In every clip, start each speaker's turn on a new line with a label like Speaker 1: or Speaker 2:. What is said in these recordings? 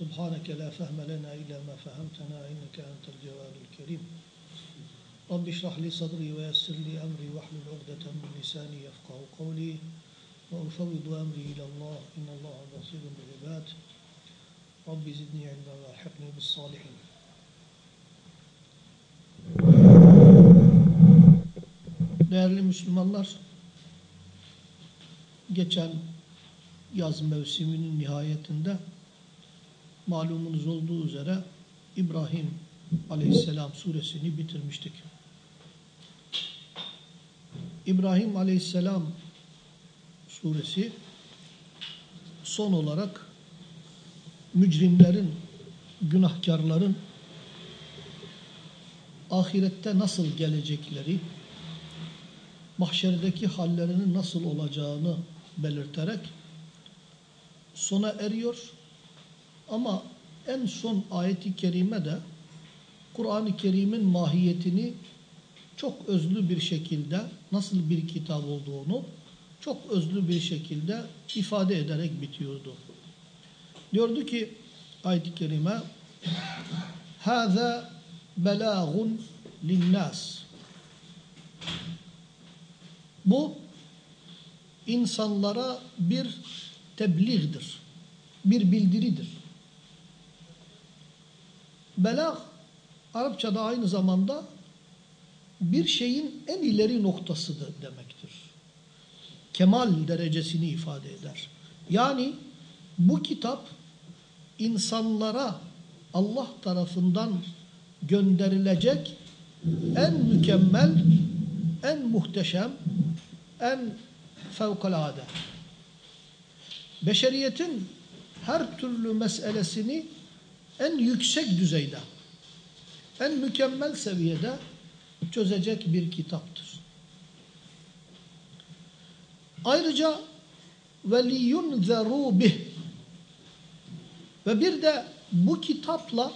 Speaker 1: سبحانك لا فهم لنا إلا ما فهمتنا إنك أنت الجواد الكريم رب اشرح لي صدري ويسر لي أمري واحلل عقدة من لساني يفقه قولي وأفوض أمري إلى الله إن الله بصير بالعباد رب زدني علما والحقني بالصالحين Değerli Müslümanlar, geçen yaz mevsiminin nihayetinde malumunuz olduğu üzere İbrahim Aleyhisselam suresini bitirmiştik. İbrahim Aleyhisselam suresi son olarak mücrimlerin, günahkarların ahirette nasıl gelecekleri, mahşerdeki hallerinin nasıl olacağını belirterek sona eriyor. Ama en son ayeti kerime de Kur'an-ı Kerim'in mahiyetini çok özlü bir şekilde nasıl bir kitap olduğunu çok özlü bir şekilde ifade ederek bitiyordu. Diyordu ki ayet-i kerime هَذَا بَلَاغٌ لِلنَّاسِ Bu insanlara bir tebliğdir, bir bildiridir. Belag Arapçada aynı zamanda bir şeyin en ileri noktasıdır demektir. Kemal derecesini ifade eder. Yani bu kitap insanlara Allah tarafından gönderilecek en mükemmel, en muhteşem, en fevkalade. Beşeriyetin her türlü meselesini en yüksek düzeyde, en mükemmel seviyede çözecek bir kitaptır. Ayrıca veliyunzeru bih ve bir de bu kitapla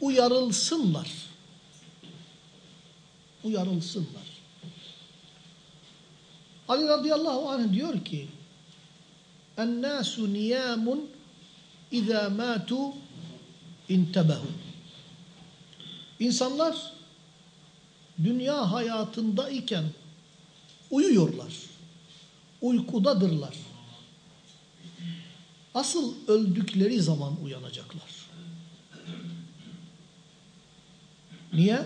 Speaker 1: uyarılsınlar. Uyarılsınlar. Ali radıyallahu anh diyor ki Ennâsu niyâmun izâ mâtu intebehu. İnsanlar dünya hayatında iken uyuyorlar. Uykudadırlar. Asıl öldükleri zaman uyanacaklar. Niye?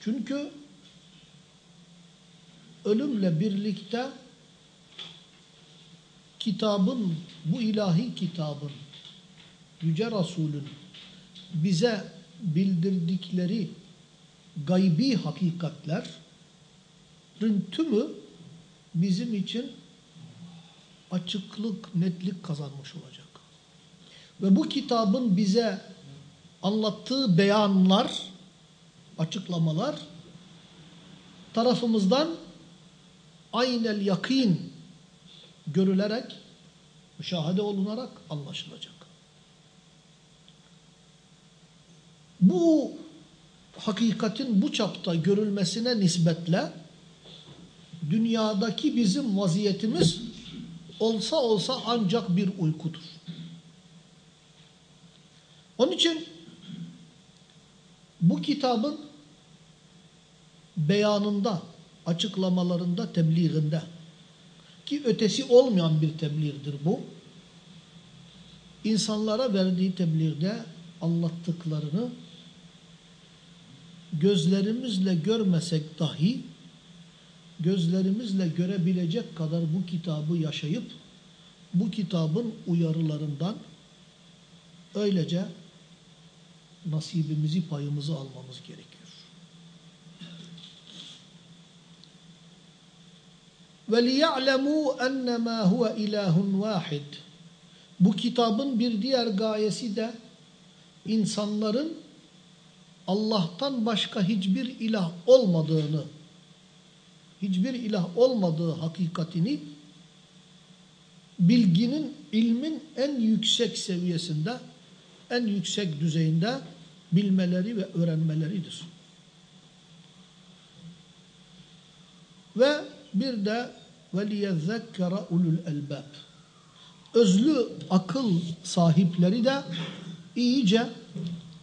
Speaker 1: Çünkü ölümle birlikte kitabın, bu ilahi kitabın, Yüce Resul'ün bize bildirdikleri gaybi hakikatlerin tümü bizim için açıklık, netlik kazanmış olacak. Ve bu kitabın bize anlattığı beyanlar, açıklamalar tarafımızdan aynel yakin görülerek, müşahede olunarak anlaşılacak. Bu hakikatin bu çapta görülmesine nispetle dünyadaki bizim vaziyetimiz olsa olsa ancak bir uykudur. Onun için bu kitabın beyanında, açıklamalarında, tebliğinde ki ötesi olmayan bir tebliğdir bu. İnsanlara verdiği tebliğde anlattıklarını gözlerimizle görmesek dahi gözlerimizle görebilecek kadar bu kitabı yaşayıp bu kitabın uyarılarından öylece nasibimizi, payımızı almamız gerekiyor. وَلِيَعْلَمُوا أَنَّمَا هُوَ إِلَٰهٌ وَاحِدٌ Bu kitabın bir diğer gayesi de insanların Allah'tan başka hiçbir ilah olmadığını, hiçbir ilah olmadığı hakikatini bilginin, ilmin en yüksek seviyesinde, en yüksek düzeyinde bilmeleri ve öğrenmeleridir. Ve bir de ve liyezekkere ulul elbab. Özlü akıl sahipleri de iyice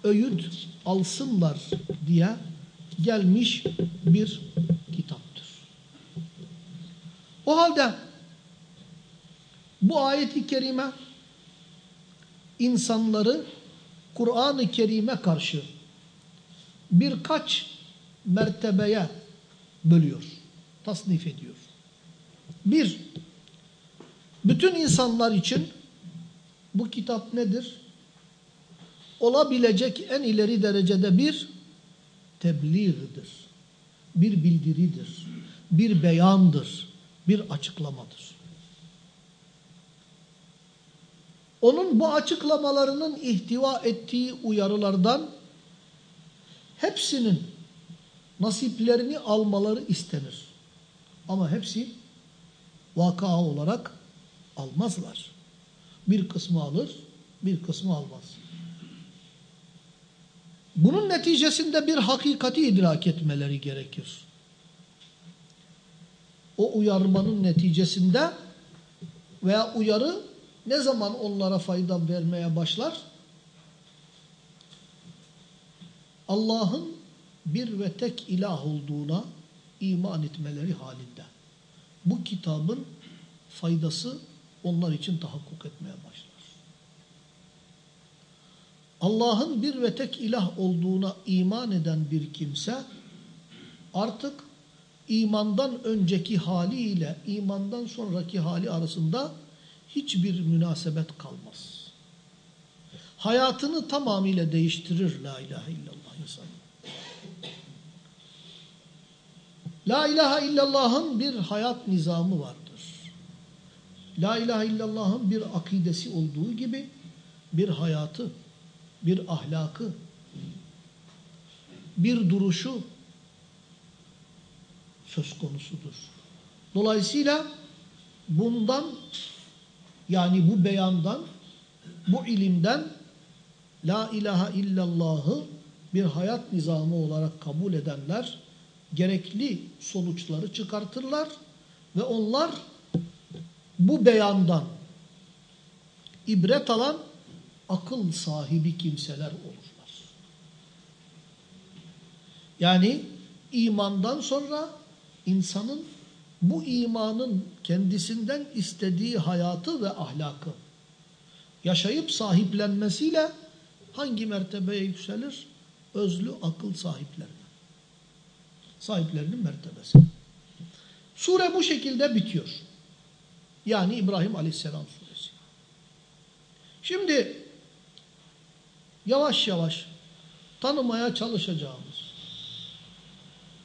Speaker 1: öğüt alsınlar diye gelmiş bir kitaptır. O halde bu ayeti kerime insanları Kur'an-ı Kerim'e karşı birkaç mertebeye bölüyor, tasnif ediyor. Bir, bütün insanlar için bu kitap nedir? Olabilecek en ileri derecede bir tebliğdir, bir bildiridir, bir beyandır, bir açıklamadır. Onun bu açıklamalarının ihtiva ettiği uyarılardan hepsinin nasiplerini almaları istenir. Ama hepsi vaka olarak almazlar. Bir kısmı alır, bir kısmı almaz. Bunun neticesinde bir hakikati idrak etmeleri gerekir. O uyarmanın neticesinde veya uyarı ne zaman onlara fayda vermeye başlar? Allah'ın bir ve tek ilah olduğuna iman etmeleri halinde. Bu kitabın faydası onlar için tahakkuk etmeye başlar. Allah'ın bir ve tek ilah olduğuna iman eden bir kimse artık imandan önceki haliyle imandan sonraki hali arasında hiçbir münasebet kalmaz. Hayatını tamamıyla değiştirir la ilahe illallah insan. La ilahe illallah'ın bir hayat nizamı vardır. La ilahe illallah'ın bir akidesi olduğu gibi bir hayatı, bir ahlakı, bir duruşu söz konusudur. Dolayısıyla bundan yani bu beyandan, bu ilimden La ilahe illallah'ı bir hayat nizamı olarak kabul edenler gerekli sonuçları çıkartırlar ve onlar bu beyandan ibret alan akıl sahibi kimseler olurlar. Yani imandan sonra insanın bu imanın kendisinden istediği hayatı ve ahlakı yaşayıp sahiplenmesiyle hangi mertebeye yükselir? Özlü akıl sahiplerine. Sahiplerinin mertebesi. Sure bu şekilde bitiyor. Yani İbrahim Aleyhisselam suresi. Şimdi yavaş yavaş tanımaya çalışacağımız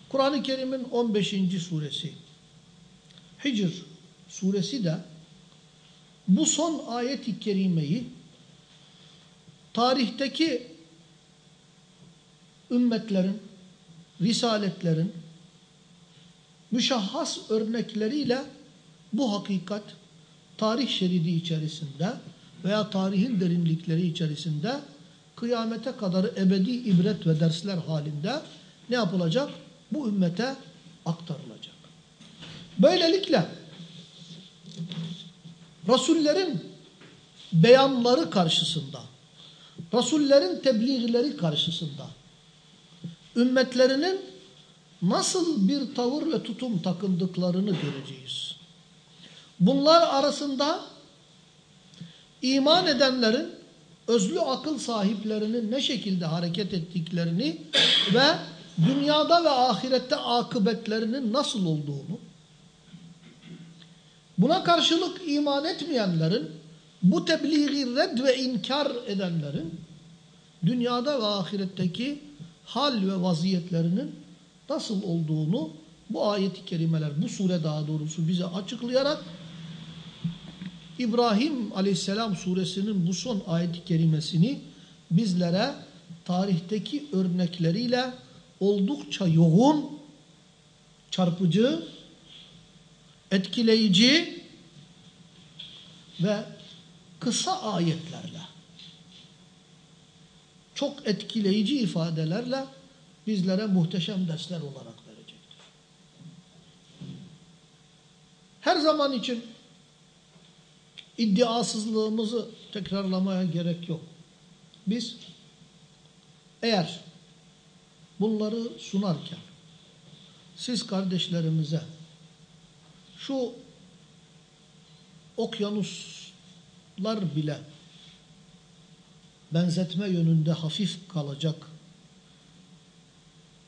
Speaker 1: Kur'an-ı Kerim'in 15. suresi Hicr suresi de bu son ayet-i kerimeyi tarihteki ümmetlerin, risaletlerin müşahhas örnekleriyle bu hakikat tarih şeridi içerisinde veya tarihin derinlikleri içerisinde kıyamete kadar ebedi ibret ve dersler halinde ne yapılacak? Bu ümmete aktarılacak. Böylelikle Resullerin beyanları karşısında, Resullerin tebliğleri karşısında ümmetlerinin nasıl bir tavır ve tutum takındıklarını göreceğiz. Bunlar arasında iman edenlerin özlü akıl sahiplerinin ne şekilde hareket ettiklerini ve dünyada ve ahirette akıbetlerinin nasıl olduğunu, buna karşılık iman etmeyenlerin, bu tebliği red ve inkar edenlerin, dünyada ve ahiretteki hal ve vaziyetlerinin nasıl olduğunu bu ayeti kerimeler, bu sure daha doğrusu bize açıklayarak İbrahim aleyhisselam suresinin bu son ayet-i kerimesini bizlere tarihteki örnekleriyle oldukça yoğun, çarpıcı, etkileyici ve kısa ayetlerle çok etkileyici ifadelerle bizlere muhteşem dersler olarak verecektir. Her zaman için iddiasızlığımızı tekrarlamaya gerek yok. Biz eğer bunları sunarken siz kardeşlerimize şu okyanuslar bile benzetme yönünde hafif kalacak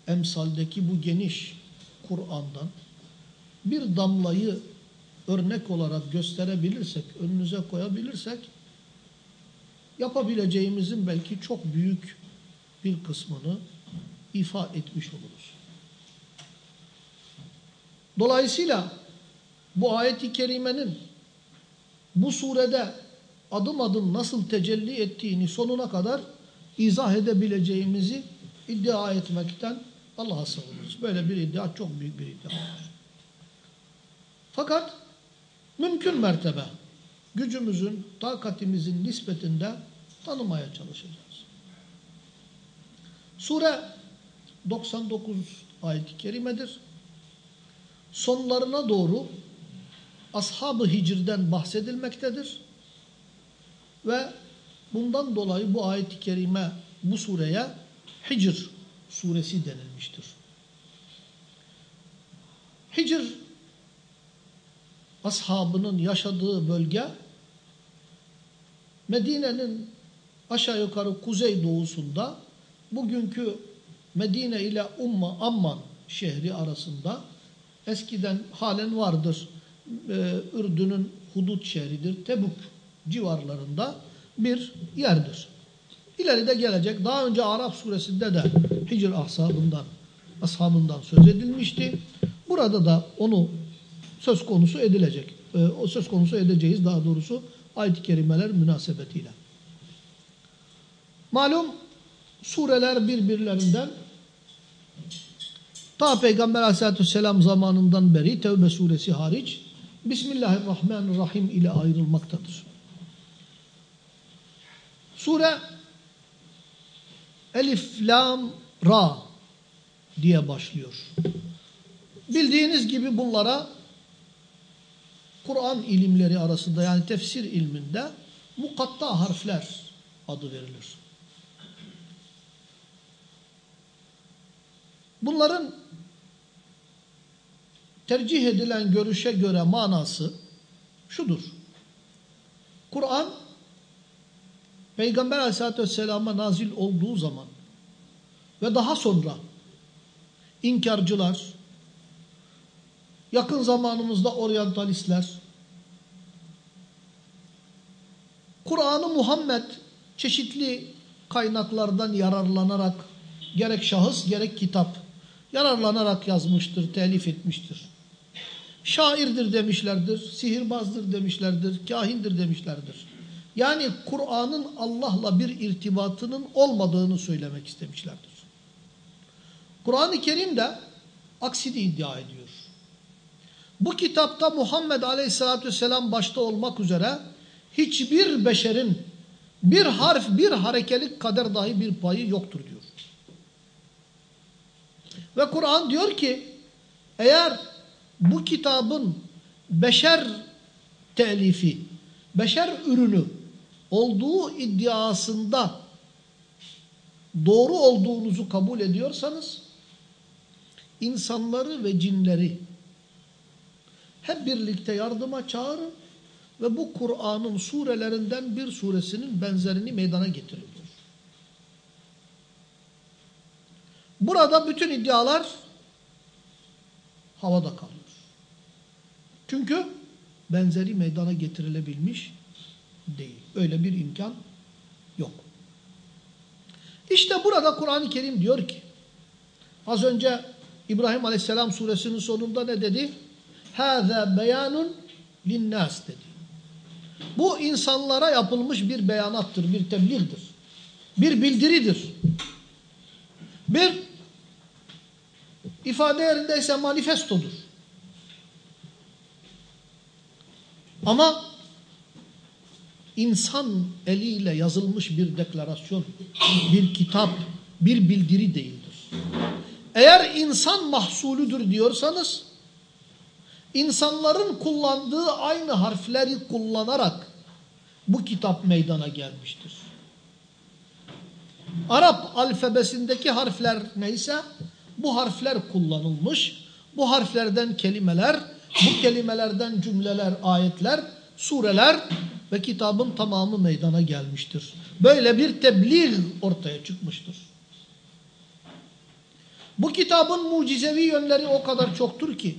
Speaker 1: emsaldeki bu geniş Kur'an'dan bir damlayı örnek olarak gösterebilirsek, önünüze koyabilirsek yapabileceğimizin belki çok büyük bir kısmını ifa etmiş oluruz. Dolayısıyla bu ayeti kerimenin bu surede adım adım nasıl tecelli ettiğini sonuna kadar izah edebileceğimizi iddia etmekten Allah'a sığınırız. Böyle bir iddia çok büyük bir iddiadır. Fakat mümkün mertebe gücümüzün, takatimizin nispetinde tanımaya çalışacağız. Sure 99 ayet-i kerimedir. Sonlarına doğru Ashab-ı Hicr'den bahsedilmektedir. Ve bundan dolayı bu ayet-i kerime bu sureye Hicr suresi denilmiştir. Hicr ashabının yaşadığı bölge Medine'nin aşağı yukarı kuzey doğusunda bugünkü Medine ile Umma Amman şehri arasında eskiden halen vardır. Ee, Ürdün'ün hudut şehridir. Tebuk civarlarında bir yerdir. İleride gelecek. Daha önce Arap suresinde de Hicr ashabından, ashabından söz edilmişti. Burada da onu söz konusu edilecek. Ee, o söz konusu edeceğiz daha doğrusu ayet-i kerimeler münasebetiyle. Malum sureler birbirlerinden ta Peygamber aleyhissalatü vesselam zamanından beri Tevbe suresi hariç Bismillahirrahmanirrahim ile ayrılmaktadır. Sure Elif, Lam, Ra diye başlıyor. Bildiğiniz gibi bunlara Kur'an ilimleri arasında yani tefsir ilminde mukatta harfler adı verilir. Bunların tercih edilen görüşe göre manası şudur. Kur'an Peygamber aleyhissalatü vesselama nazil olduğu zaman ve daha sonra inkarcılar, yakın zamanımızda oryantalistler, Kur'an'ı Muhammed çeşitli kaynaklardan yararlanarak gerek şahıs gerek kitap yararlanarak yazmıştır, telif etmiştir. Şairdir demişlerdir, sihirbazdır demişlerdir, kahindir demişlerdir. Yani Kur'an'ın Allah'la bir irtibatının olmadığını söylemek istemişlerdir. Kur'an-ı Kerim de aksini iddia ediyor. Bu kitapta Muhammed Aleyhisselatü Vesselam başta olmak üzere hiçbir beşerin bir harf, bir harekelik kader dahi bir payı yoktur diyor. Ve Kur'an diyor ki eğer bu kitabın beşer telifi, beşer ürünü olduğu iddiasında doğru olduğunuzu kabul ediyorsanız insanları ve cinleri hep birlikte yardıma çağırın ve bu Kur'an'ın surelerinden bir suresinin benzerini meydana getirin Burada bütün iddialar havada kalıyor. Çünkü benzeri meydana getirilebilmiş değil. Öyle bir imkan yok. İşte burada Kur'an-ı Kerim diyor ki az önce İbrahim Aleyhisselam suresinin sonunda ne dedi? هَذَا beyanun linnas dedi. Bu insanlara yapılmış bir beyanattır, bir tebliğdir. Bir bildiridir. Bir ifade yerindeyse manifestodur. Ama insan eliyle yazılmış bir deklarasyon, bir kitap, bir bildiri değildir. Eğer insan mahsulüdür diyorsanız, insanların kullandığı aynı harfleri kullanarak bu kitap meydana gelmiştir. Arap alfabesindeki harfler neyse bu harfler kullanılmış. Bu harflerden kelimeler, bu kelimelerden cümleler, ayetler, sureler ve kitabın tamamı meydana gelmiştir. Böyle bir tebliğ ortaya çıkmıştır. Bu kitabın mucizevi yönleri o kadar çoktur ki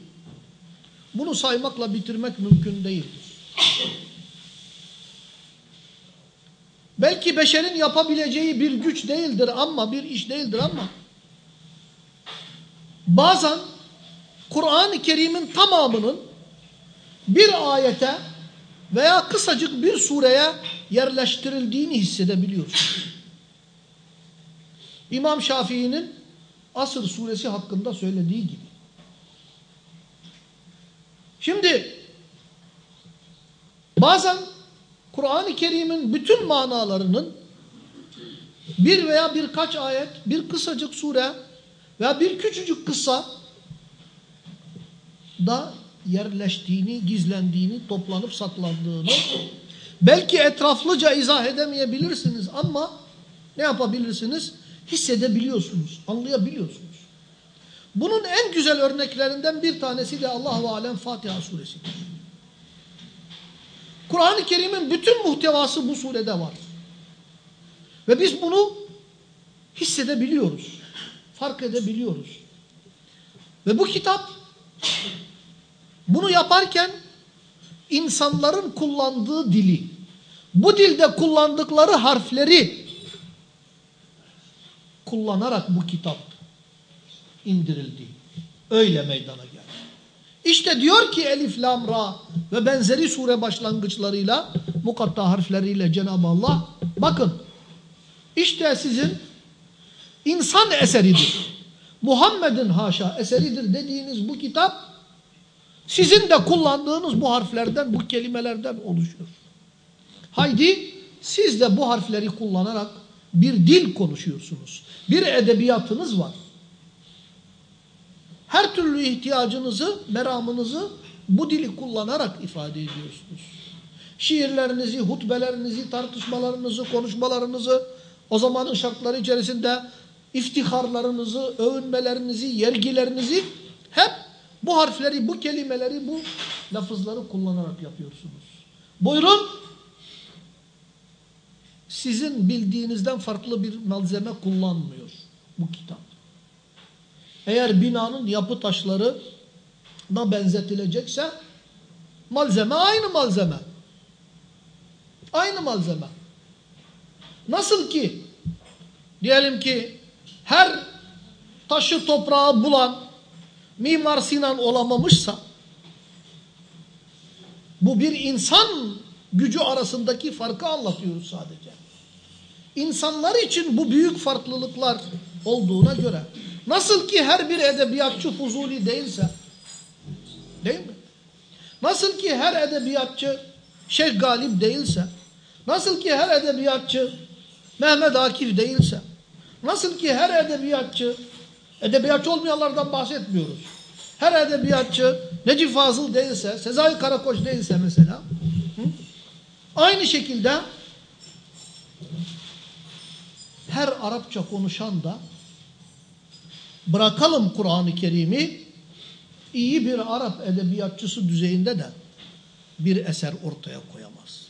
Speaker 1: bunu saymakla bitirmek mümkün değildir. Belki beşerin yapabileceği bir güç değildir ama bir iş değildir ama bazen Kur'an-ı Kerim'in tamamının bir ayete veya kısacık bir sureye yerleştirildiğini hissedebiliyorsunuz. İmam Şafii'nin Asır suresi hakkında söylediği gibi. Şimdi bazen Kur'an-ı Kerim'in bütün manalarının bir veya birkaç ayet, bir kısacık sure veya bir küçücük kısa da yerleştiğini, gizlendiğini, toplanıp saklandığını belki etraflıca izah edemeyebilirsiniz ama ne yapabilirsiniz? Hissedebiliyorsunuz, anlayabiliyorsunuz. Bunun en güzel örneklerinden bir tanesi de Allah-u Alem Fatiha suresidir. Kur'an-ı Kerim'in bütün muhtevası bu surede var. Ve biz bunu hissedebiliyoruz. Fark edebiliyoruz. Ve bu kitap bunu yaparken insanların kullandığı dili, bu dilde kullandıkları harfleri kullanarak bu kitap indirildi. Öyle meydana geldi. İşte diyor ki Elif, Lam, Ra ve benzeri sure başlangıçlarıyla, mukatta harfleriyle Cenab-ı Allah, bakın işte sizin insan eseridir. Muhammed'in haşa eseridir dediğiniz bu kitap sizin de kullandığınız bu harflerden, bu kelimelerden oluşuyor. Haydi siz de bu harfleri kullanarak bir dil konuşuyorsunuz. Bir edebiyatınız var. Her türlü ihtiyacınızı, meramınızı bu dili kullanarak ifade ediyorsunuz. Şiirlerinizi, hutbelerinizi, tartışmalarınızı, konuşmalarınızı, o zamanın şartları içerisinde iftiharlarınızı, övünmelerinizi, yergilerinizi hep bu harfleri, bu kelimeleri, bu lafızları kullanarak yapıyorsunuz. Buyurun. Sizin bildiğinizden farklı bir malzeme kullanmıyor bu kitap. Eğer binanın yapı taşları da benzetilecekse malzeme aynı malzeme. Aynı malzeme. Nasıl ki diyelim ki her taşı toprağı bulan Mimar Sinan olamamışsa bu bir insan gücü arasındaki farkı anlatıyoruz sadece. İnsanlar için bu büyük farklılıklar olduğuna göre nasıl ki her bir edebiyatçı Fuzuli değilse değil mi? Nasıl ki her edebiyatçı Şeyh Galip değilse nasıl ki her edebiyatçı Mehmet Akif değilse nasıl ki her edebiyatçı Edebiyatçı olmayanlardan bahsetmiyoruz. Her edebiyatçı Necip Fazıl değilse, Sezai Karakoç değilse mesela aynı şekilde her Arapça konuşan da bırakalım Kur'an-ı Kerim'i iyi bir Arap edebiyatçısı düzeyinde de bir eser ortaya koyamaz.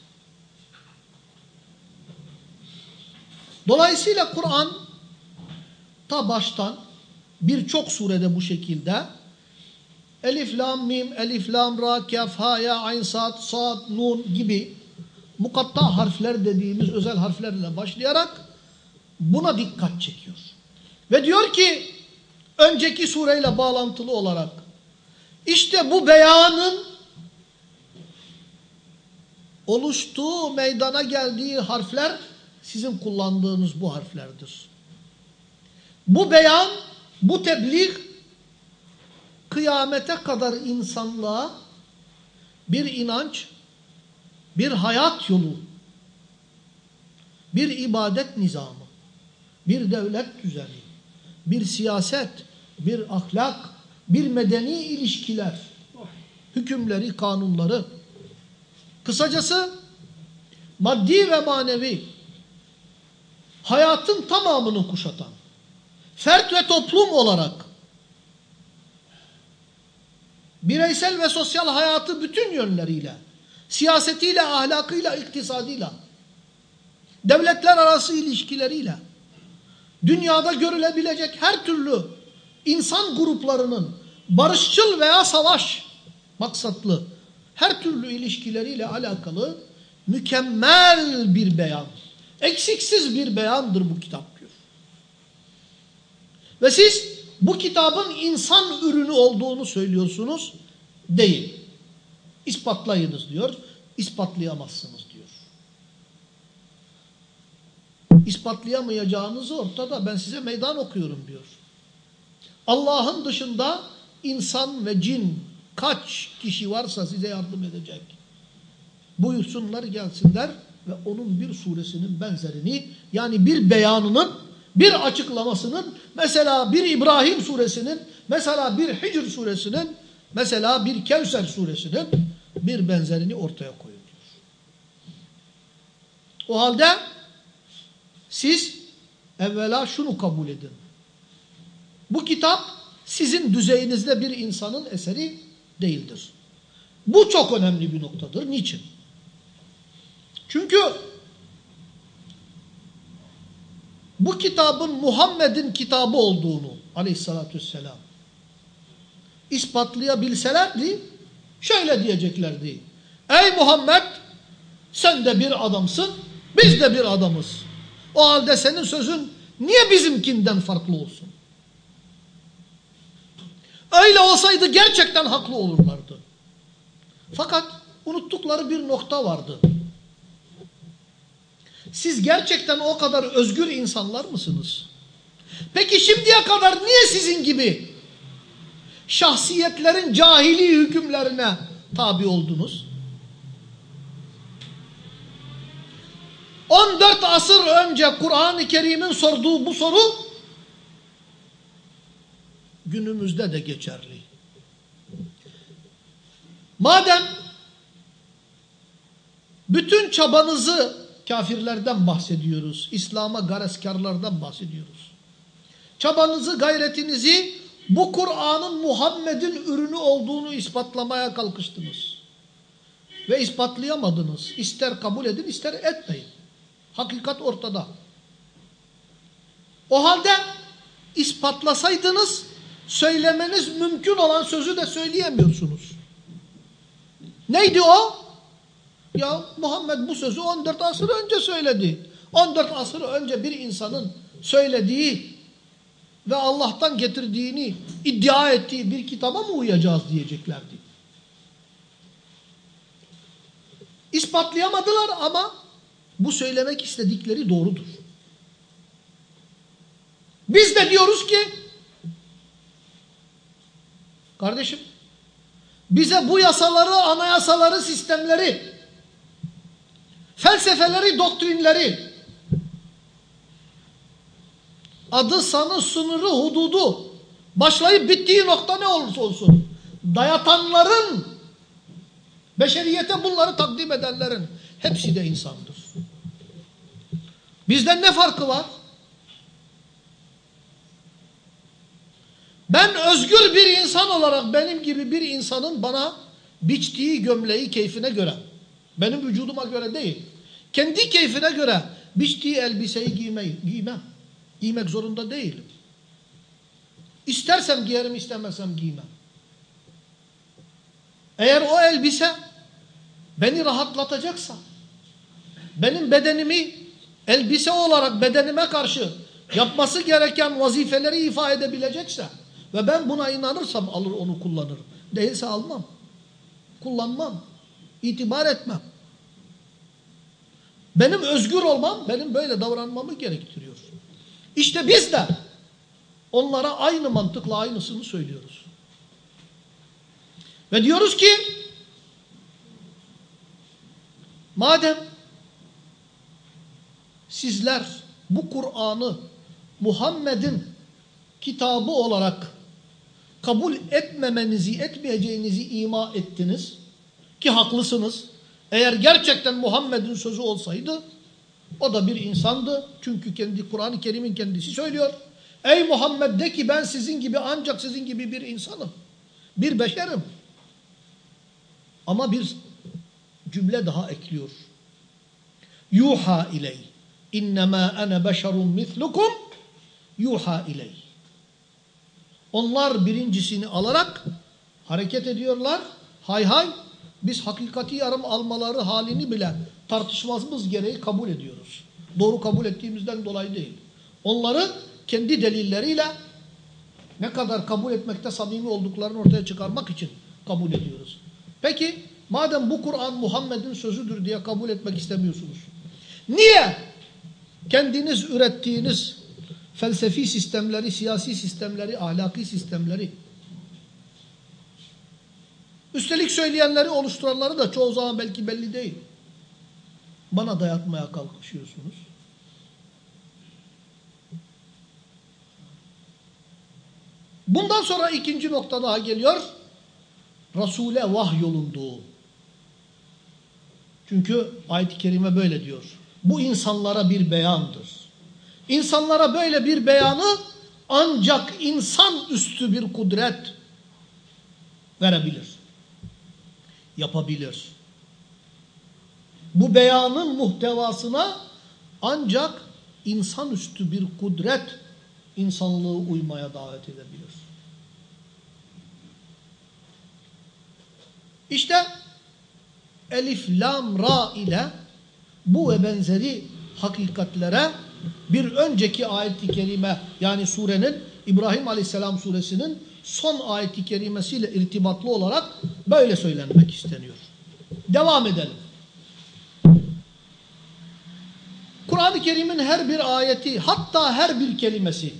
Speaker 1: Dolayısıyla Kur'an ta baştan birçok surede bu şekilde Elif, Lam, Mim, Elif, Lam, Ra, Kaf, Ha, Ya, Ayn, Sad, Sad, Nun gibi mukatta harfler dediğimiz özel harflerle başlayarak buna dikkat çekiyor. Ve diyor ki önceki sureyle bağlantılı olarak işte bu beyanın oluştuğu, meydana geldiği harfler sizin kullandığınız bu harflerdir. Bu beyan bu tebliğ kıyamete kadar insanlığa bir inanç, bir hayat yolu, bir ibadet nizamı, bir devlet düzeni, bir siyaset, bir ahlak, bir medeni ilişkiler, hükümleri, kanunları. Kısacası maddi ve manevi hayatın tamamını kuşatan, fert ve toplum olarak bireysel ve sosyal hayatı bütün yönleriyle, siyasetiyle, ahlakıyla, iktisadıyla, devletler arası ilişkileriyle, dünyada görülebilecek her türlü insan gruplarının barışçıl veya savaş maksatlı her türlü ilişkileriyle alakalı mükemmel bir beyan, eksiksiz bir beyandır bu kitap. Ve siz bu kitabın insan ürünü olduğunu söylüyorsunuz. Değil. İspatlayınız diyor. İspatlayamazsınız diyor. İspatlayamayacağınız ortada. Ben size meydan okuyorum diyor. Allah'ın dışında insan ve cin kaç kişi varsa size yardım edecek. Buyursunlar gelsinler ve onun bir suresinin benzerini yani bir beyanının bir açıklamasının mesela bir İbrahim suresinin mesela bir Hicr suresinin mesela bir Kevser suresinin bir benzerini ortaya koyuyor. O halde siz evvela şunu kabul edin. Bu kitap sizin düzeyinizde bir insanın eseri değildir. Bu çok önemli bir noktadır. Niçin? Çünkü bu kitabın Muhammed'in kitabı olduğunu aleyhissalatü vesselam ispatlayabilselerdi şöyle diyeceklerdi. Ey Muhammed sen de bir adamsın biz de bir adamız. O halde senin sözün niye bizimkinden farklı olsun? Öyle olsaydı gerçekten haklı olurlardı. Fakat unuttukları bir nokta vardı. Siz gerçekten o kadar özgür insanlar mısınız? Peki şimdiye kadar niye sizin gibi şahsiyetlerin cahili hükümlerine tabi oldunuz? 14 asır önce Kur'an-ı Kerim'in sorduğu bu soru günümüzde de geçerli. Madem bütün çabanızı kafirlerden bahsediyoruz, İslam'a gareskarlardan bahsediyoruz. Çabanızı, gayretinizi bu Kur'an'ın Muhammed'in ürünü olduğunu ispatlamaya kalkıştınız. Ve ispatlayamadınız. İster kabul edin, ister etmeyin. Hakikat ortada. O halde ispatlasaydınız söylemeniz mümkün olan sözü de söyleyemiyorsunuz. Neydi o? Ya Muhammed bu sözü 14 asır önce söyledi. 14 asır önce bir insanın söylediği ve Allah'tan getirdiğini iddia ettiği bir kitaba mı uyacağız diyeceklerdi. İspatlayamadılar ama bu söylemek istedikleri doğrudur. Biz de diyoruz ki kardeşim bize bu yasaları, anayasaları, sistemleri felsefeleri, doktrinleri adı, sanı, sınırı, hududu başlayıp bittiği nokta ne olursa olsun dayatanların beşeriyete bunları takdim edenlerin hepsi de insandır. Bizden ne farkı var? Ben özgür bir insan olarak benim gibi bir insanın bana biçtiği gömleği keyfine göre, benim vücuduma göre değil, kendi keyfine göre biçtiği elbiseyi giymeyi, giymem. Giymek zorunda değilim. İstersem giyerim, istemezsem giymem. Eğer o elbise beni rahatlatacaksa, benim bedenimi elbise olarak bedenime karşı yapması gereken vazifeleri ifade edebilecekse ve ben buna inanırsam alır onu kullanırım. Değilse almam. Kullanmam. İtibar etmem. Benim özgür olmam, benim böyle davranmamı gerektiriyor. İşte biz de onlara aynı mantıkla aynısını söylüyoruz. Ve diyoruz ki madem sizler bu Kur'an'ı Muhammed'in kitabı olarak kabul etmemenizi, etmeyeceğinizi ima ettiniz ki haklısınız. Eğer gerçekten Muhammed'in sözü olsaydı o da bir insandı. Çünkü kendi Kur'an-ı Kerim'in kendisi söylüyor. Ey Muhammed de ki ben sizin gibi ancak sizin gibi bir insanım. Bir beşerim. Ama bir cümle daha ekliyor. Yuha iley. İnnemâ ene beşerun mislukum. Yuha iley. Onlar birincisini alarak hareket ediyorlar. Hay hay biz hakikati yarım almaları halini bile tartışmamız gereği kabul ediyoruz. Doğru kabul ettiğimizden dolayı değil. Onları kendi delilleriyle ne kadar kabul etmekte samimi olduklarını ortaya çıkarmak için kabul ediyoruz. Peki madem bu Kur'an Muhammed'in sözüdür diye kabul etmek istemiyorsunuz. Niye kendiniz ürettiğiniz felsefi sistemleri, siyasi sistemleri, ahlaki sistemleri üstelik söyleyenleri oluşturanları da çoğu zaman belki belli değil. Bana dayatmaya kalkışıyorsunuz. Bundan sonra ikinci nokta daha geliyor. Resul'e vahyolunduğu. Çünkü ayet-i kerime böyle diyor. Bu insanlara bir beyandır. İnsanlara böyle bir beyanı ancak insan üstü bir kudret verebilir. Yapabilir. Bu beyanın muhtevasına ancak insanüstü bir kudret insanlığı uymaya davet edebilir. İşte Elif, Lam, Ra ile bu ve benzeri hakikatlere bir önceki ayet-i kerime yani surenin İbrahim Aleyhisselam suresinin son ayet-i kerimesiyle irtibatlı olarak böyle söylenmek isteniyor. Devam edelim. Kur'an-ı Kerim'in her bir ayeti hatta her bir kelimesi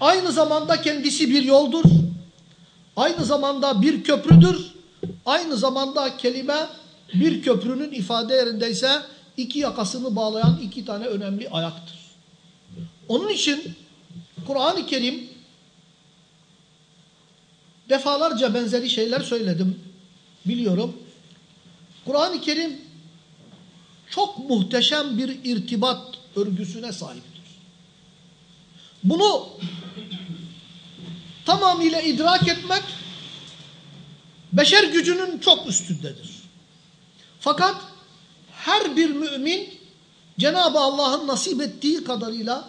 Speaker 1: aynı zamanda kendisi bir yoldur. Aynı zamanda bir köprüdür. Aynı zamanda kelime bir köprünün ifade yerindeyse iki yakasını bağlayan iki tane önemli ayaktır. Onun için Kur'an-ı Kerim defalarca benzeri şeyler söyledim. Biliyorum. Kur'an-ı Kerim çok muhteşem bir irtibat örgüsüne sahiptir. Bunu tamamıyla idrak etmek beşer gücünün çok üstündedir. Fakat her bir mümin Cenab-ı Allah'ın nasip ettiği kadarıyla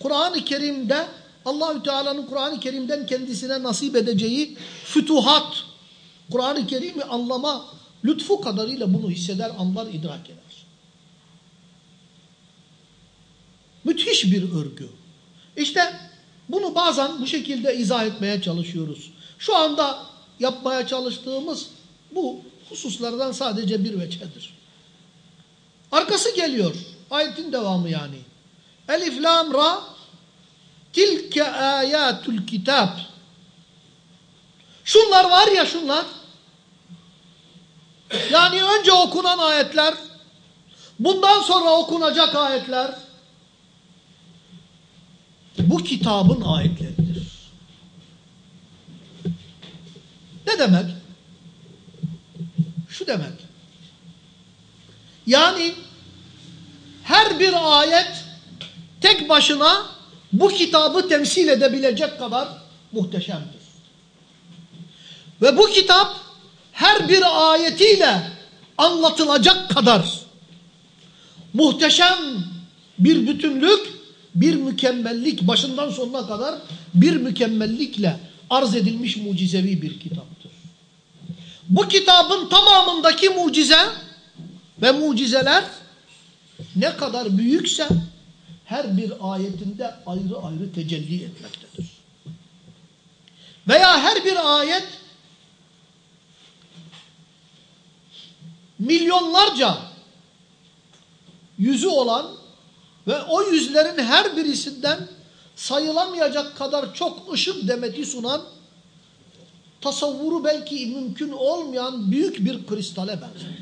Speaker 1: Kur'an-ı Kerim'de Allahü Teala'nın Kur'an-ı Kerim'den kendisine nasip edeceği fütuhat, Kur'an-ı Kerim'i anlama lütfu kadarıyla bunu hisseder, anlar, idrak eder. Müthiş bir örgü. İşte bunu bazen bu şekilde izah etmeye çalışıyoruz. Şu anda yapmaya çalıştığımız bu hususlardan sadece bir veçedir. Arkası geliyor. Ayetin devamı yani. Elif, lam, ra tilke ayatul kitab. Şunlar var ya şunlar. Yani önce okunan ayetler, bundan sonra okunacak ayetler, bu kitabın ayetleridir. Ne demek? Şu demek. Yani her bir ayet tek başına bu kitabı temsil edebilecek kadar muhteşemdir. Ve bu kitap her bir ayetiyle anlatılacak kadar muhteşem bir bütünlük bir mükemmellik başından sonuna kadar bir mükemmellikle arz edilmiş mucizevi bir kitaptır. Bu kitabın tamamındaki mucize ve mucizeler ne kadar büyükse her bir ayetinde ayrı ayrı tecelli etmektedir. Veya her bir ayet milyonlarca yüzü olan ve o yüzlerin her birisinden sayılamayacak kadar çok ışık demeti sunan tasavvuru belki mümkün olmayan büyük bir kristale benzer.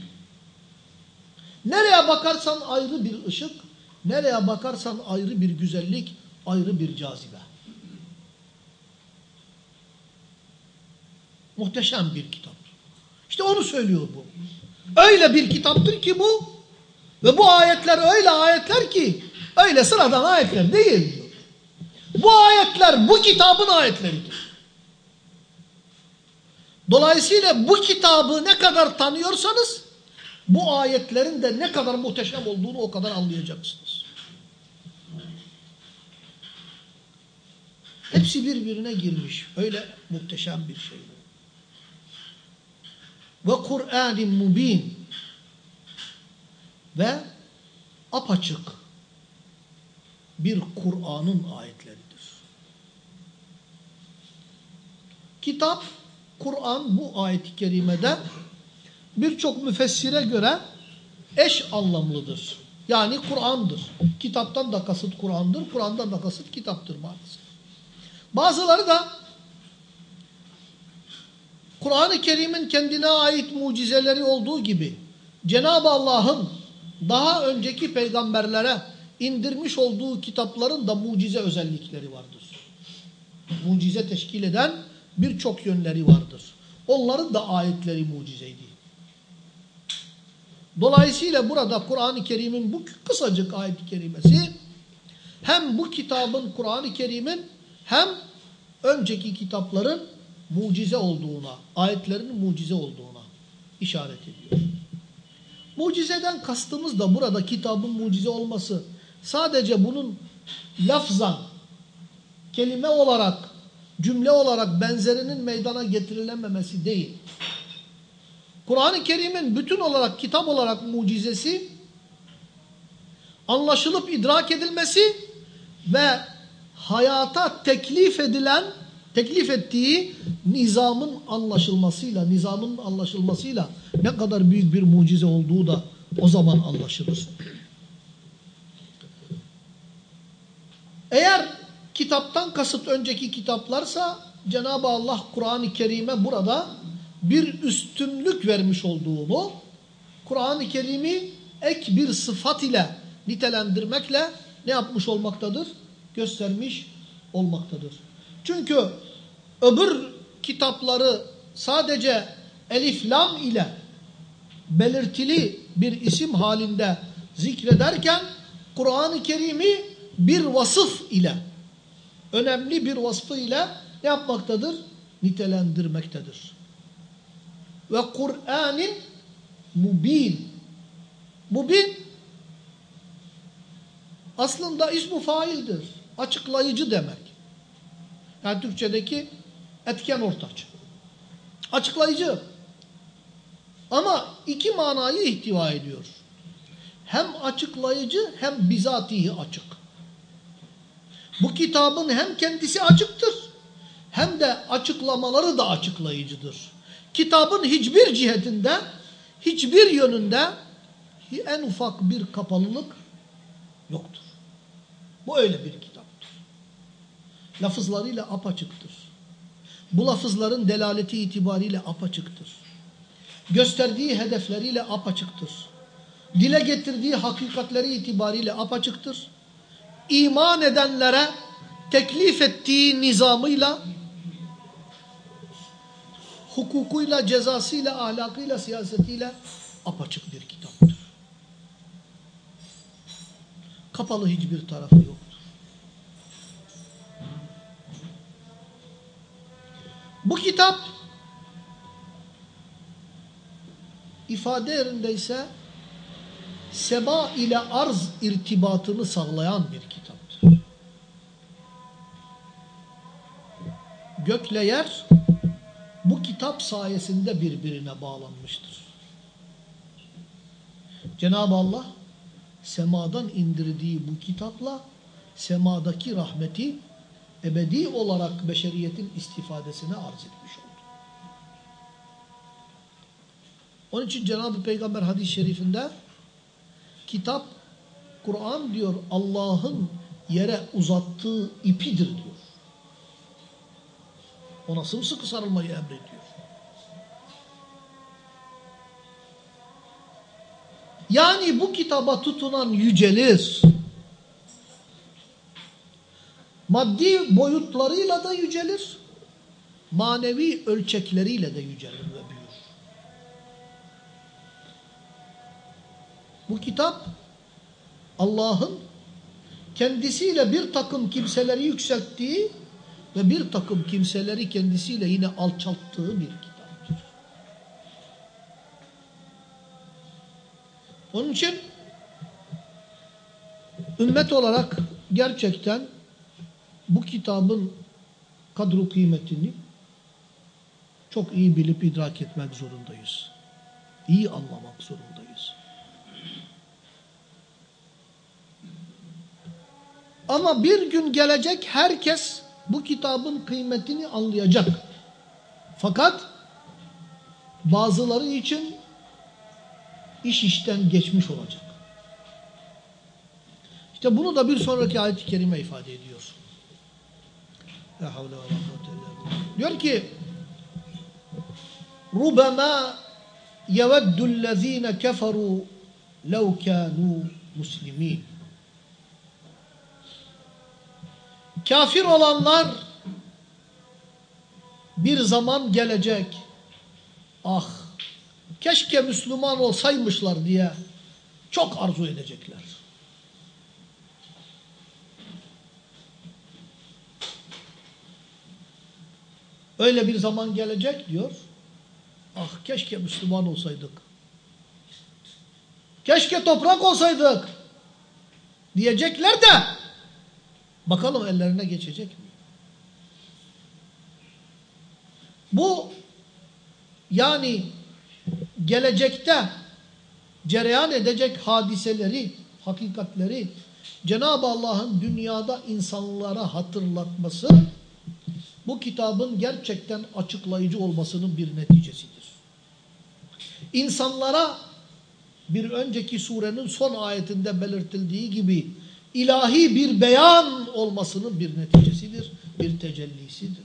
Speaker 1: Nereye bakarsan ayrı bir ışık, nereye bakarsan ayrı bir güzellik, ayrı bir cazibe. Muhteşem bir kitap. İşte onu söylüyor bu. Öyle bir kitaptır ki bu ve bu ayetler öyle ayetler ki öyle sıradan ayetler değil diyor. Bu ayetler bu kitabın ayetleridir. Dolayısıyla bu kitabı ne kadar tanıyorsanız bu ayetlerin de ne kadar muhteşem olduğunu o kadar anlayacaksınız. Hepsi birbirine girmiş. Öyle muhteşem bir şey. Ve Kur'an-ı Mubin ve apaçık bir Kur'an'ın ayetleridir. Kitap, Kur'an bu ayet-i kerimede birçok müfessire göre eş anlamlıdır. Yani Kur'an'dır. Kitaptan da kasıt Kur'an'dır, Kur'an'dan da kasıt kitaptır maalesef. Bazıları da Kur'an-ı Kerim'in kendine ait mucizeleri olduğu gibi Cenab-ı Allah'ın daha önceki peygamberlere indirmiş olduğu kitapların da mucize özellikleri vardır. Mucize teşkil eden birçok yönleri vardır. Onların da ayetleri mucizeydi. Dolayısıyla burada Kur'an-ı Kerim'in bu kısacık ayet-i kerimesi hem bu kitabın Kur'an-ı Kerim'in hem önceki kitapların mucize olduğuna, ayetlerin mucize olduğuna işaret ediyor. Mucizeden kastımız da burada kitabın mucize olması sadece bunun lafzan, kelime olarak, cümle olarak benzerinin meydana getirilememesi değil. Kur'an-ı Kerim'in bütün olarak kitap olarak mucizesi anlaşılıp idrak edilmesi ve hayata teklif edilen, teklif ettiği nizamın anlaşılmasıyla, nizamın anlaşılmasıyla ne kadar büyük bir mucize olduğu da o zaman anlaşılır. Eğer kitaptan kasıt önceki kitaplarsa Cenab-ı Allah Kur'an-ı Kerim'e burada bir üstünlük vermiş olduğunu, Kur'an-ı Kerim'i ek bir sıfat ile nitelendirmekle ne yapmış olmaktadır? Göstermiş olmaktadır. Çünkü öbür kitapları sadece elif lam ile belirtili bir isim halinde zikrederken Kur'an-ı Kerim'i bir vasıf ile önemli bir vasfı ile ne yapmaktadır? Nitelendirmektedir. Ve Kur'an'ın mubin. Mubin aslında ismu faildir. Açıklayıcı demek. Yani Türkçedeki etken ortaç. Açıklayıcı. Ama iki manayı ihtiva ediyor. Hem açıklayıcı hem bizatihi açık. Bu kitabın hem kendisi açıktır hem de açıklamaları da açıklayıcıdır. Kitabın hiçbir cihetinde, hiçbir yönünde en ufak bir kapalılık yoktur. Bu öyle bir kitaptır. Lafızlarıyla apaçıktır. Bu lafızların delaleti itibariyle apaçıktır. Gösterdiği hedefleriyle apaçıktır. Dile getirdiği hakikatleri itibariyle apaçıktır. İman edenlere teklif ettiği nizamıyla, hukukuyla, cezasıyla, ahlakıyla, siyasetiyle apaçık bir kitaptır. Kapalı hiçbir tarafı yoktur. Bu kitap ifade yerindeyse seba ile arz irtibatını sağlayan bir kitaptır. Gökle yer bu kitap sayesinde birbirine bağlanmıştır. Cenab-ı Allah semadan indirdiği bu kitapla semadaki rahmeti ebedi olarak beşeriyetin istifadesine arz etmiş oldu. Onun için Cenab-ı Peygamber hadis-i şerifinde kitap, Kur'an diyor Allah'ın yere uzattığı ipidir diyor. Ona sımsıkı sarılmayı emrediyor. Yani bu kitaba tutunan yücelir. Maddi boyutlarıyla da yücelir. Manevi ölçekleriyle de yücelir ve büyür. Bu kitap Allah'ın kendisiyle bir takım kimseleri yükselttiği ve bir takım kimseleri kendisiyle yine alçalttığı bir kitaptır. Onun için ümmet olarak gerçekten bu kitabın kadru kıymetini çok iyi bilip idrak etmek zorundayız. İyi anlamak zorundayız. Ama bir gün gelecek herkes bu kitabın kıymetini anlayacak. Fakat bazıları için iş işten geçmiş olacak. İşte bunu da bir sonraki ayet-i kerime ifade ediyor. Diyor ki Rubama yeveddu allazine keferu lev kanu muslimin. Kafir olanlar bir zaman gelecek. Ah keşke Müslüman olsaymışlar diye çok arzu edecekler. Öyle bir zaman gelecek diyor. Ah keşke Müslüman olsaydık. Keşke toprak olsaydık. Diyecekler de bakalım ellerine geçecek mi? Bu yani gelecekte cereyan edecek hadiseleri, hakikatleri Cenab-ı Allah'ın dünyada insanlara hatırlatması bu kitabın gerçekten açıklayıcı olmasının bir neticesidir. İnsanlara bir önceki surenin son ayetinde belirtildiği gibi ilahi bir beyan olmasının bir neticesidir, bir tecellisidir.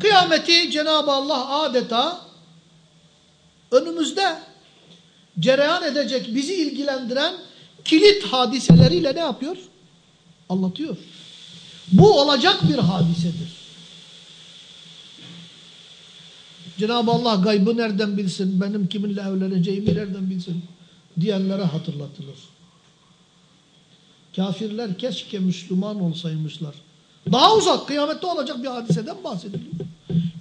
Speaker 1: Kıyameti Cenab-ı Allah adeta önümüzde cereyan edecek, bizi ilgilendiren kilit hadiseleriyle ne yapıyor? Anlatıyor. Bu olacak bir hadisedir. Cenab-ı Allah gaybı nereden bilsin, benim kiminle evleneceğimi nereden bilsin diyenlere hatırlatılır. Kafirler keşke Müslüman olsaymışlar. Daha uzak kıyamette olacak bir hadiseden bahsediliyor.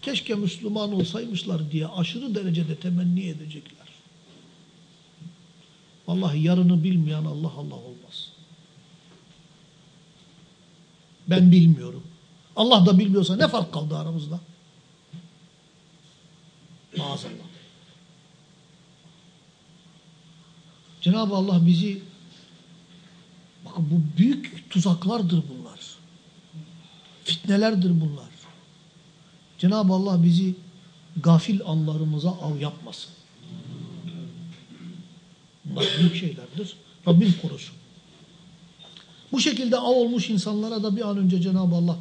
Speaker 1: Keşke Müslüman olsaymışlar diye aşırı derecede temenni edecekler. Vallahi yarını bilmeyen Allah Allah olmaz. Ben bilmiyorum. Allah da bilmiyorsa ne fark kaldı aramızda? Maazallah. Cenab-ı Allah bizi bakın bu büyük tuzaklardır bunlar. Fitnelerdir bunlar. Cenab-ı Allah bizi gafil anlarımıza av yapmasın. Bunlar büyük şeylerdir. Rabbim korusun. Bu şekilde av olmuş insanlara da bir an önce Cenab-ı Allah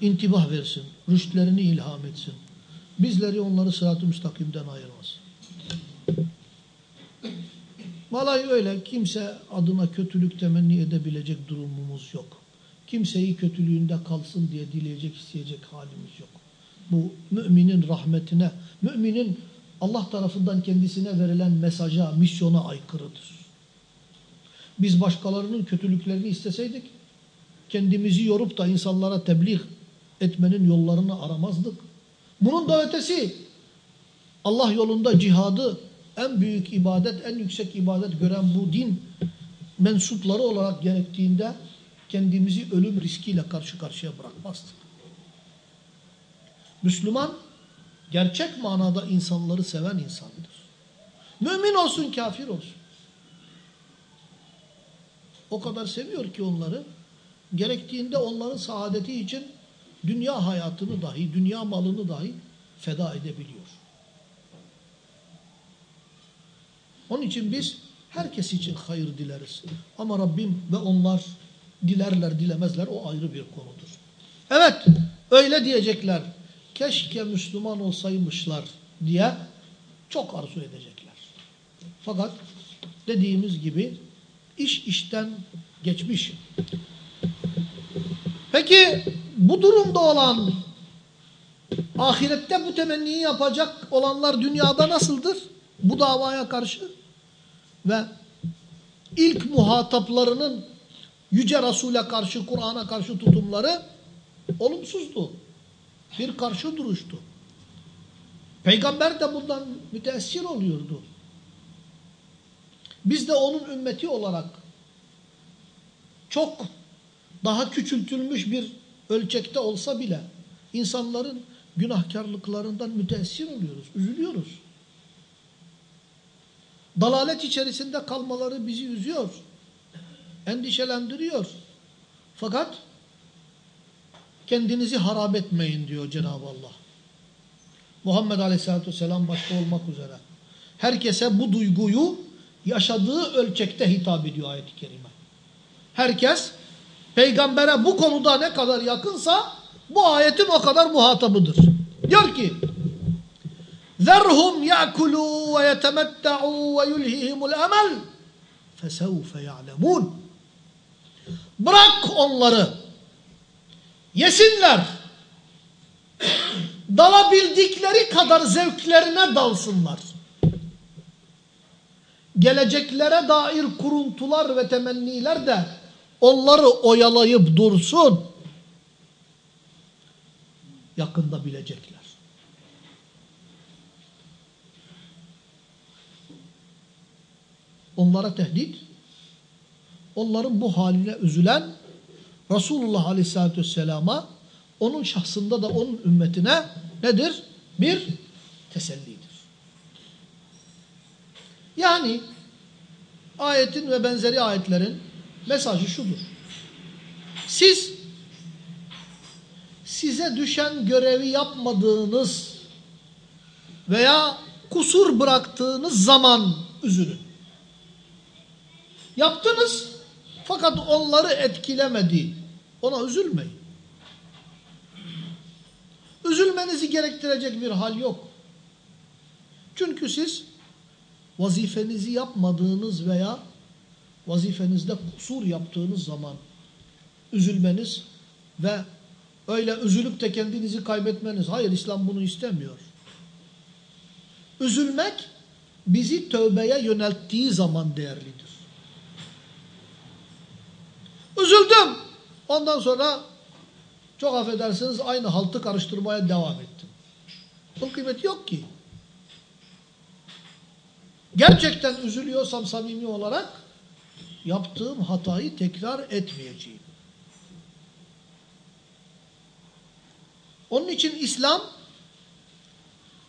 Speaker 1: intibah versin. Rüştlerini ilham etsin. Bizleri onları sırat-ı müstakimden ayırmasın. Vallahi öyle kimse adına kötülük temenni edebilecek durumumuz yok. Kimseyi kötülüğünde kalsın diye dileyecek, isteyecek halimiz yok. Bu müminin rahmetine, müminin Allah tarafından kendisine verilen mesaja, misyona aykırıdır. Biz başkalarının kötülüklerini isteseydik, kendimizi yorup da insanlara tebliğ etmenin yollarını aramazdık. Bunun da ötesi, Allah yolunda cihadı en büyük ibadet, en yüksek ibadet gören bu din mensupları olarak gerektiğinde kendimizi ölüm riskiyle karşı karşıya bırakmazdık. Müslüman gerçek manada insanları seven insandır. Mümin olsun, kafir olsun. O kadar seviyor ki onları, gerektiğinde onların saadeti için dünya hayatını dahi, dünya malını dahi feda edebiliyor. Onun için biz herkes için hayır dileriz. Ama Rabbim ve onlar dilerler dilemezler o ayrı bir konudur. Evet öyle diyecekler. Keşke Müslüman olsaymışlar diye çok arzu edecekler. Fakat dediğimiz gibi iş işten geçmiş. Peki bu durumda olan ahirette bu temenniyi yapacak olanlar dünyada nasıldır? Bu davaya karşı ve ilk muhataplarının Yüce Resul'e karşı, Kur'an'a karşı tutumları olumsuzdu. Bir karşı duruştu. Peygamber de bundan müteessir oluyordu. Biz de onun ümmeti olarak çok daha küçültülmüş bir ölçekte olsa bile insanların günahkarlıklarından müteessir oluyoruz, üzülüyoruz. Dalalet içerisinde kalmaları bizi üzüyor, endişelendiriyor. Fakat kendinizi harap etmeyin diyor Cenab-ı Allah. Muhammed Aleyhisselatü Vesselam başta olmak üzere. Herkese bu duyguyu yaşadığı ölçekte hitap ediyor ayet-i kerime. Herkes peygambere bu konuda ne kadar yakınsa bu ayetin o kadar muhatabıdır. Diyor ki ذَرْهُمْ يَأْكُلُوا وَيَتَمَتَّعُوا وَيُلْهِهِمُ الْأَمَلِ فَسَوْفَ يَعْلَمُونَ Bırak onları. Yesinler. Dalabildikleri kadar zevklerine dalsınlar. Geleceklere dair kuruntular ve temenniler de onları oyalayıp dursun. Yakında bilecekler. Onlara tehdit, onların bu haline üzülen Resulullah Aleyhisselatü Vesselam'a onun şahsında da onun ümmetine nedir? Bir tesellidir. Yani ayetin ve benzeri ayetlerin mesajı şudur. Siz size düşen görevi yapmadığınız veya kusur bıraktığınız zaman üzülün. Yaptınız fakat onları etkilemedi. Ona üzülmeyin. Üzülmenizi gerektirecek bir hal yok. Çünkü siz vazifenizi yapmadığınız veya vazifenizde kusur yaptığınız zaman üzülmeniz ve öyle üzülüp de kendinizi kaybetmeniz. Hayır İslam bunu istemiyor. Üzülmek bizi tövbeye yönelttiği zaman değerlidir. Üzüldüm. Ondan sonra çok affedersiniz aynı haltı karıştırmaya devam ettim. Bunun kıymeti yok ki. Gerçekten üzülüyorsam samimi olarak yaptığım hatayı tekrar etmeyeceğim. Onun için İslam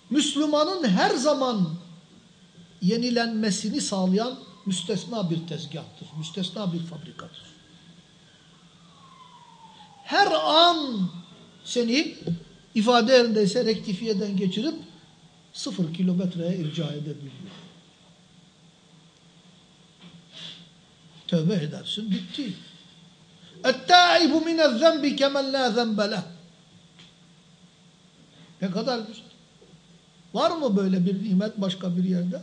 Speaker 1: Müslümanın her zaman yenilenmesini sağlayan müstesna bir tezgahtır. Müstesna bir fabrikadır Her an seni ifade yerindeyse rektifiyeden geçirip sıfır kilometreye irca edebiliyor. Tövbe edersin bitti. اَتَّائِبُ مِنَ الذَّنْبِ كَمَنْ لَا ذَنْبَ لَهُ Ne kadar güzel. Var mı böyle bir nimet başka bir yerde?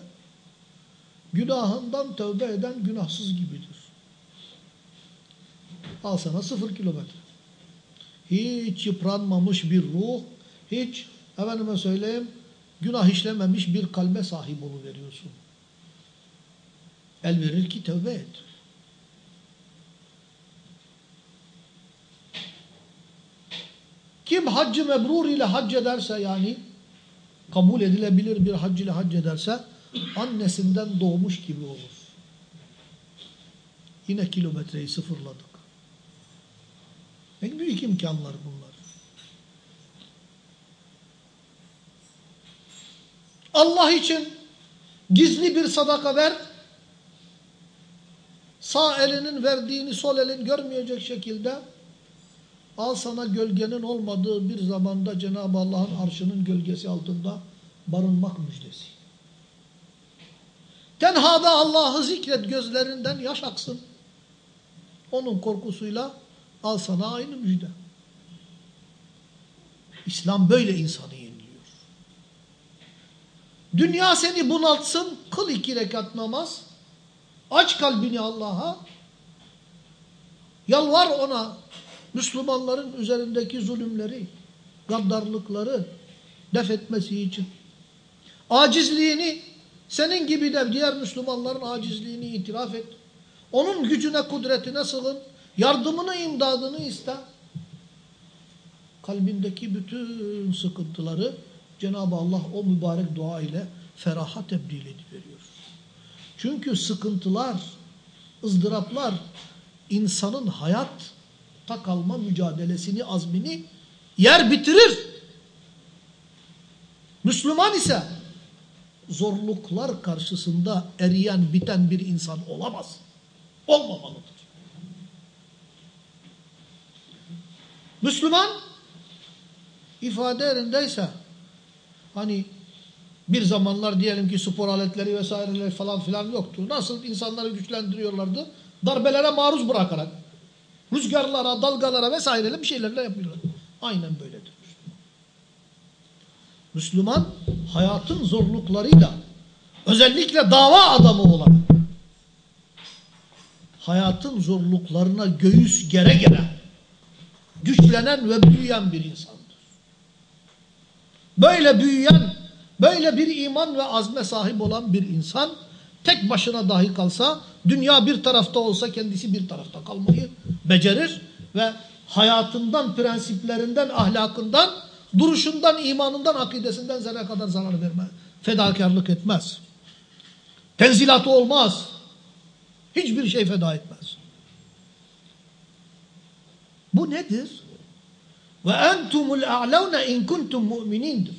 Speaker 1: Günahından tövbe eden günahsız gibidir. Al sana sıfır kilometre. Hiç yıpranmamış bir ruh, hiç efendime söyleyeyim günah işlememiş bir kalbe sahip veriyorsun. El verir ki tövbe et. Kim haccı mebrur ile hac ederse yani kabul edilebilir bir hac ile hac ederse annesinden doğmuş gibi olur. Yine kilometreyi sıfırladık. Ne büyük imkanlar bunlar. Allah için gizli bir sadaka ver. Sağ elinin verdiğini sol elin görmeyecek şekilde al sana gölgenin olmadığı bir zamanda Cenab-ı Allah'ın arşının gölgesi altında barınmak müjdesi. Tenhada Allah'ı zikret gözlerinden yaş aksın. Onun korkusuyla al sana aynı müjde. İslam böyle insanı yeniliyor. Dünya seni bunaltsın, kıl iki rekat namaz, aç kalbini Allah'a, yalvar ona Müslümanların üzerindeki zulümleri, gaddarlıkları def etmesi için. Acizliğini Senin gibi de diğer Müslümanların acizliğini itiraf et. Onun gücüne, kudretine sığın. Yardımını, imdadını iste. Kalbindeki bütün sıkıntıları Cenab-ı Allah o mübarek dua ile feraha tebdil ediveriyor. Çünkü sıkıntılar, ızdıraplar insanın hayatta kalma mücadelesini, azmini yer bitirir. Müslüman ise zorluklar karşısında eriyen, biten bir insan olamaz. Olmamalıdır. Müslüman ifade yerindeyse hani bir zamanlar diyelim ki spor aletleri vesaireler falan filan yoktu. Nasıl insanları güçlendiriyorlardı? Darbelere maruz bırakarak. Rüzgarlara, dalgalara vesaireyle bir şeylerle yapıyorlar. Aynen böyledir. Müslüman hayatın zorluklarıyla özellikle dava adamı olan hayatın zorluklarına göğüs gere gere güçlenen ve büyüyen bir insandır. Böyle büyüyen, böyle bir iman ve azme sahip olan bir insan tek başına dahi kalsa dünya bir tarafta olsa kendisi bir tarafta kalmayı becerir ve hayatından, prensiplerinden, ahlakından, duruşundan, imanından, akidesinden zerre kadar zarar vermez. Fedakarlık etmez. Tenzilatı olmaz. Hiçbir şey feda etmez. Bu nedir? Ve entumul a'lavne in kuntum mu'minindir.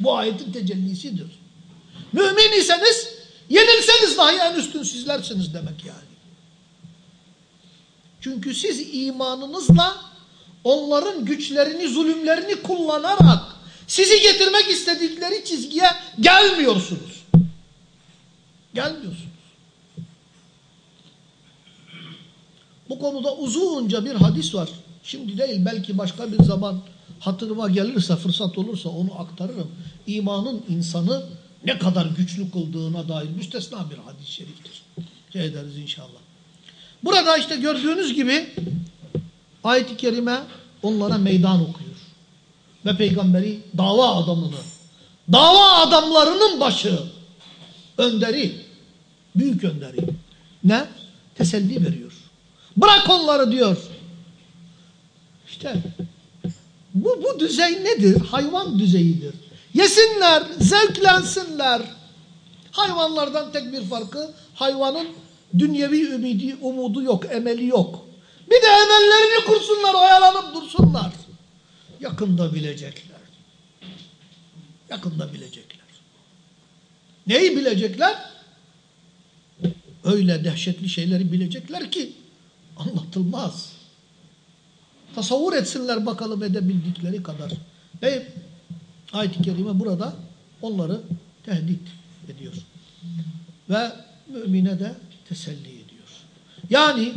Speaker 1: Bu ayetin tecellisidir. Mümin iseniz yenilseniz dahi en üstün sizlersiniz demek yani. Çünkü siz imanınızla onların güçlerini, zulümlerini kullanarak sizi getirmek istedikleri çizgiye gelmiyorsunuz. Gelmiyorsunuz. Bu konuda uzunca bir hadis var. Şimdi değil belki başka bir zaman hatırıma gelirse, fırsat olursa onu aktarırım. İmanın insanı ne kadar güçlü kıldığına dair müstesna bir hadis-i şeriftir. Şey ederiz inşallah. Burada işte gördüğünüz gibi ayet-i kerime onlara meydan okuyor. Ve peygamberi dava adamını, dava adamlarının başı, önderi, büyük önderi ne? Teselli veriyor. Bırak onları diyor. İşte bu, bu düzey nedir? Hayvan düzeyidir. Yesinler, zevklensinler. Hayvanlardan tek bir farkı hayvanın dünyevi ümidi, umudu yok, emeli yok. Bir de emellerini kursunlar, oyalanıp dursunlar. Yakında bilecekler. Yakında bilecekler. Neyi bilecekler? Öyle dehşetli şeyleri bilecekler ki anlatılmaz. Tasavvur etsinler bakalım edebildikleri kadar. Ve ayet-i kerime burada onları tehdit ediyor. Ve mümine de teselli ediyor. Yani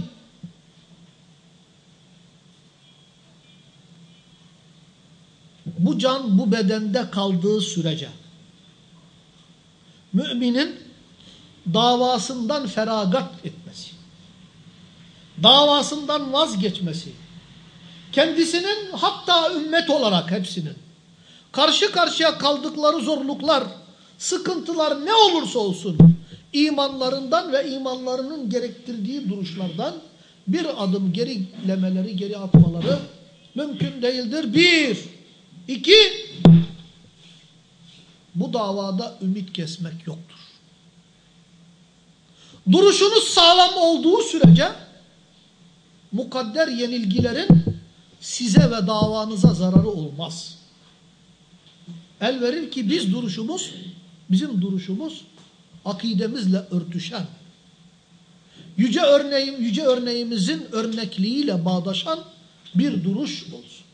Speaker 1: bu can bu bedende kaldığı sürece müminin davasından feragat etmesi, davasından vazgeçmesi, kendisinin hatta ümmet olarak hepsinin karşı karşıya kaldıkları zorluklar, sıkıntılar ne olursa olsun imanlarından ve imanlarının gerektirdiği duruşlardan bir adım gerilemeleri, geri atmaları mümkün değildir. Bir, iki, bu davada ümit kesmek yoktur. Duruşunuz sağlam olduğu sürece mukadder yenilgilerin size ve davanıza zararı olmaz. El verir ki biz duruşumuz, bizim duruşumuz akidemizle örtüşen, yüce örneğim, yüce örneğimizin örnekliğiyle bağdaşan bir duruş olsun.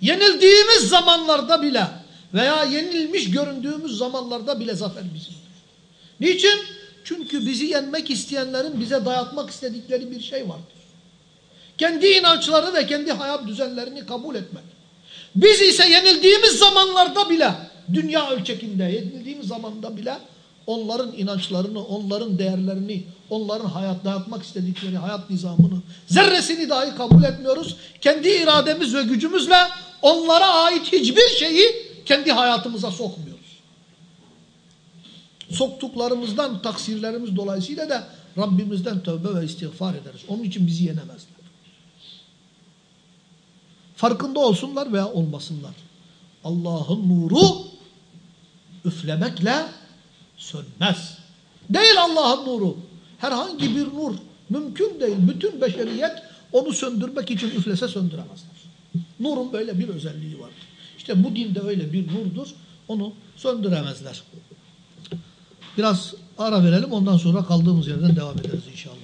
Speaker 1: Yenildiğimiz zamanlarda bile veya yenilmiş göründüğümüz zamanlarda bile zafer bizimdir. Niçin? Çünkü bizi yenmek isteyenlerin bize dayatmak istedikleri bir şey vardır. Kendi inançları ve kendi hayat düzenlerini kabul etmek. Biz ise yenildiğimiz zamanlarda bile dünya ölçekinde yenildiğimiz zamanda bile onların inançlarını, onların değerlerini, onların hayat dayatmak istedikleri hayat nizamını, zerresini dahi kabul etmiyoruz. Kendi irademiz ve gücümüzle onlara ait hiçbir şeyi kendi hayatımıza sokmuyoruz. Soktuklarımızdan, taksirlerimiz dolayısıyla da Rabbimizden tövbe ve istiğfar ederiz. Onun için bizi yenemezler. Farkında olsunlar veya olmasınlar. Allah'ın nuru üflemekle sönmez. Değil Allah'ın nuru. Herhangi bir nur mümkün değil. Bütün beşeriyet onu söndürmek için üflese söndüremezler. Nurun böyle bir özelliği var. İşte bu dinde öyle bir nurdur. Onu söndüremezler. Biraz ara verelim ondan sonra kaldığımız yerden devam ederiz inşallah.